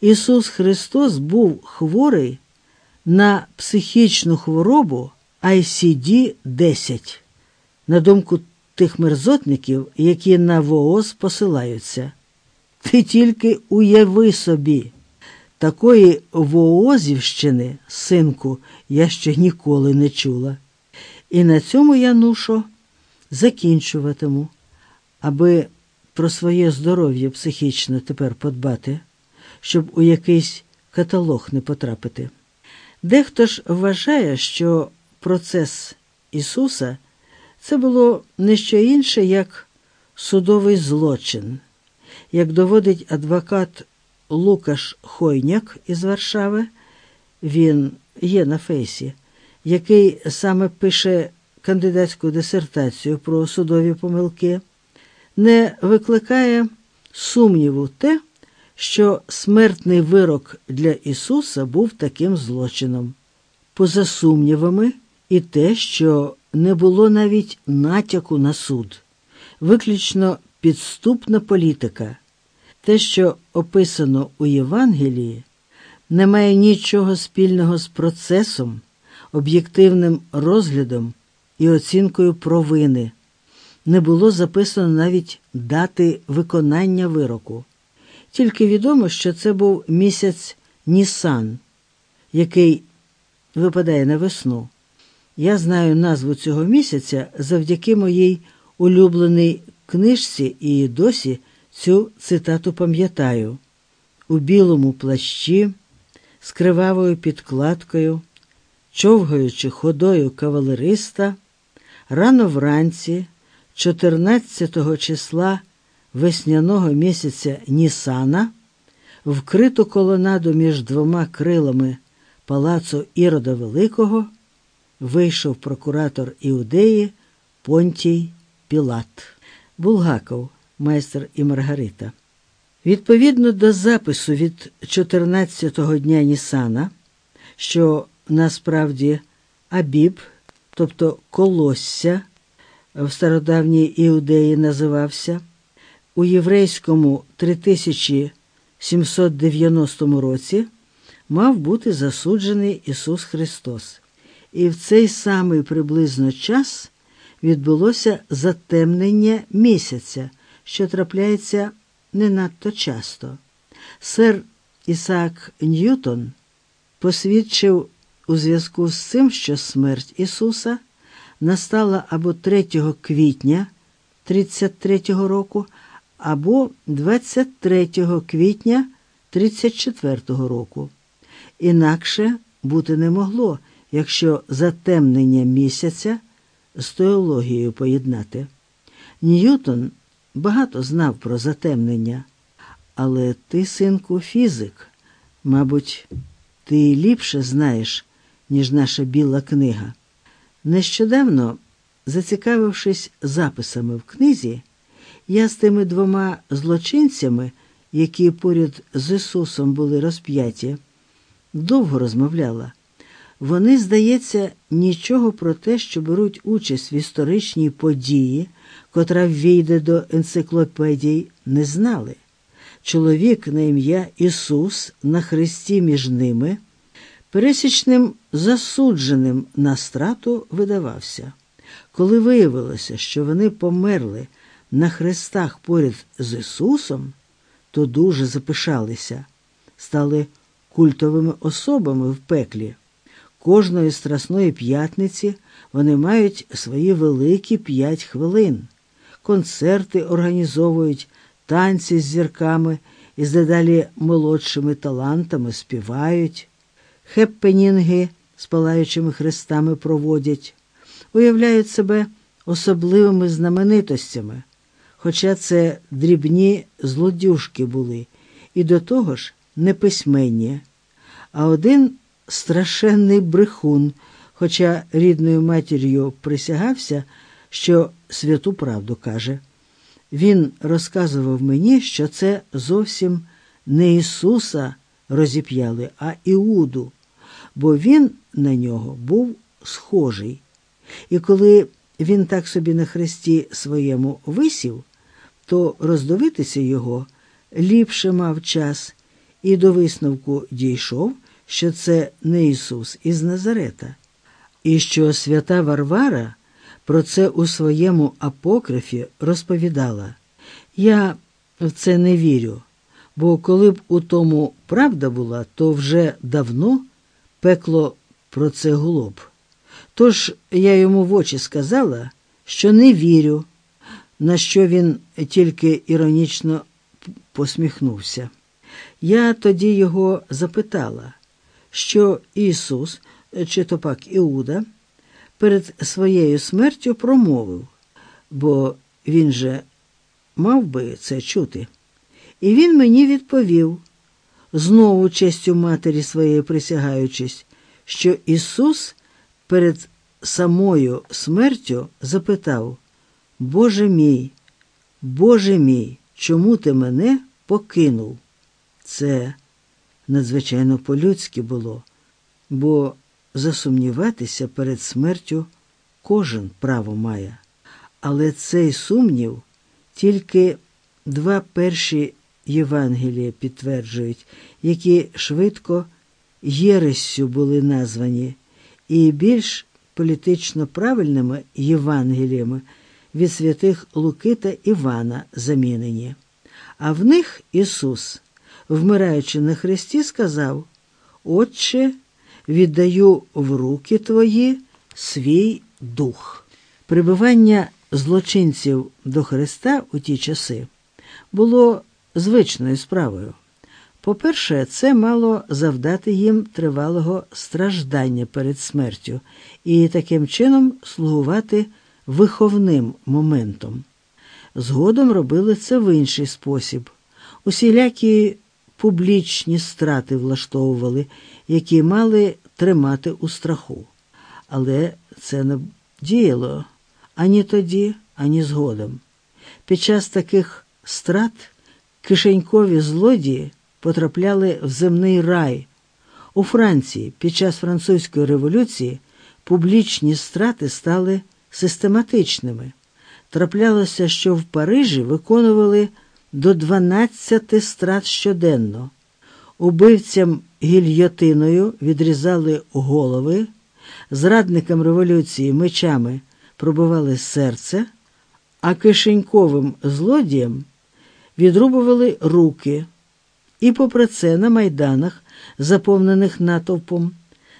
Ісус Христос був хворий на психічну хворобу ICD-10, на думку тих мерзотників, які на ВООЗ посилаються. Ти тільки уяви собі, такої воозівщини, синку, я ще ніколи не чула. І на цьому я нушу закінчуватиму, аби про своє здоров'я психічне тепер подбати, щоб у якийсь каталог не потрапити. Дехто ж вважає, що процес Ісуса це було не що інше, як судовий злочин, як доводить адвокат Лукаш Хойняк із Варшави, він є на фейсі, який саме пише кандидатську дисертацію про судові помилки, не викликає сумніву те, що смертний вирок для Ісуса був таким злочином. Поза сумнівами, і те, що не було навіть натяку на суд, виключно підступна політика. Те, що описано у Євангелії, не має нічого спільного з процесом, об'єктивним розглядом і оцінкою провини. Не було записано навіть дати виконання вироку. Тільки відомо, що це був місяць Нісан, який випадає на весну. Я знаю назву цього місяця завдяки моїй улюбленій книжці і досі цю цитату пам'ятаю у білому плащі, з кривавою підкладкою, човгаючи ходою кавалериста, рано вранці, 14 числа весняного місяця Нісана, вкриту колонаду між двома крилами палацу Ірода Великого, вийшов прокуратор Іудеї Понтій Пілат. Булгаков майстер і Маргарита. Відповідно до запису від 14-го дня Нісана, що насправді Абіб, тобто колосся в стародавній іудеї називався, у єврейському 3790 році мав бути засуджений Ісус Христос. І в цей самий приблизно час відбулося затемнення місяця що трапляється не надто часто. Сер Ісаак Ньютон посвідчив у зв'язку з цим, що смерть Ісуса настала або 3 квітня 33 року, або 23 квітня 34 року. Інакше бути не могло, якщо затемнення місяця з теологією поєднати. Ньютон багато знав про затемнення, але ти, синку, фізик, мабуть, ти ліпше знаєш, ніж наша біла книга. Нещодавно, зацікавившись записами в книзі, я з тими двома злочинцями, які поряд з Ісусом були розп'яті, довго розмовляла. Вони, здається, нічого про те, що беруть участь в історичній події, котра ввійде до енциклопедій, не знали. Чоловік на ім'я Ісус на хресті між ними, пересічним засудженим на страту видавався. Коли виявилося, що вони померли на хрестах поряд з Ісусом, то дуже запишалися, стали культовими особами в пеклі. Кожної страсної п'ятниці вони мають свої великі п'ять хвилин. Концерти організовують, танці з зірками і з дедалі молодшими талантами співають, хеппенінги з палаючими хрестами проводять, уявляють себе особливими знаменитостями, хоча це дрібні злодюжки були, і до того ж неписьменні. А один страшенний брехун, хоча рідною матір'ю присягався, що святу правду каже. Він розказував мені, що це зовсім не Ісуса розіп'яли, а Іуду, бо він на нього був схожий. І коли він так собі на хресті своєму висів, то роздивитися його ліпше мав час і до висновку дійшов, що це не Ісус із Назарета, і що свята Варвара про це у своєму апокрифі розповідала. Я в це не вірю, бо коли б у тому правда була, то вже давно пекло про це гуло б. Тож я йому в очі сказала, що не вірю, на що він тільки іронічно посміхнувся. Я тоді його запитала, що Ісус, чи то пак Іуда, перед своєю смертю промовив, бо він же мав би це чути. І він мені відповів, знову честю матері своєї присягаючись, що Ісус перед самою смертю запитав: Боже мій, Боже мій, чому ти мене покинув? Це надзвичайно по-людськи було, бо засумніватися перед смертю кожен право має. Але цей сумнів тільки два перші Євангелія підтверджують, які швидко єрессю були названі, і більш політично правильними Євангеліями від святих Луки та Івана замінені. А в них Ісус, вмираючи на Христі, сказав: Отче, віддаю в руки твої свій дух. Прибивання злочинців до Христа у ті часи було звичною справою. По-перше, це мало завдати їм тривалого страждання перед смертю і таким чином слугувати виховним моментом. Згодом робили це в інший спосіб. Усілякі публічні страти влаштовували, які мали тримати у страху. Але це не діяло ані тоді, ані згодом. Під час таких страт кишенькові злодії потрапляли в земний рай. У Франції під час французької революції публічні страти стали систематичними. Траплялося, що в Парижі виконували до 12 страт щоденно. Убивцям гільйотиною відрізали голови, зрадникам революції мечами пробивали серце, а кишеньковим злодіям відрубували руки. І, попри це, на майданах, заповнених натовпом,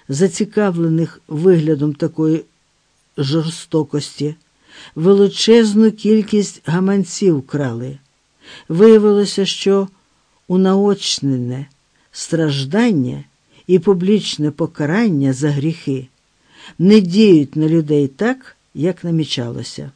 зацікавлених виглядом такої жорстокості, величезну кількість гаманців крали. Виявилося, що унаочнене страждання і публічне покарання за гріхи не діють на людей так, як намічалося.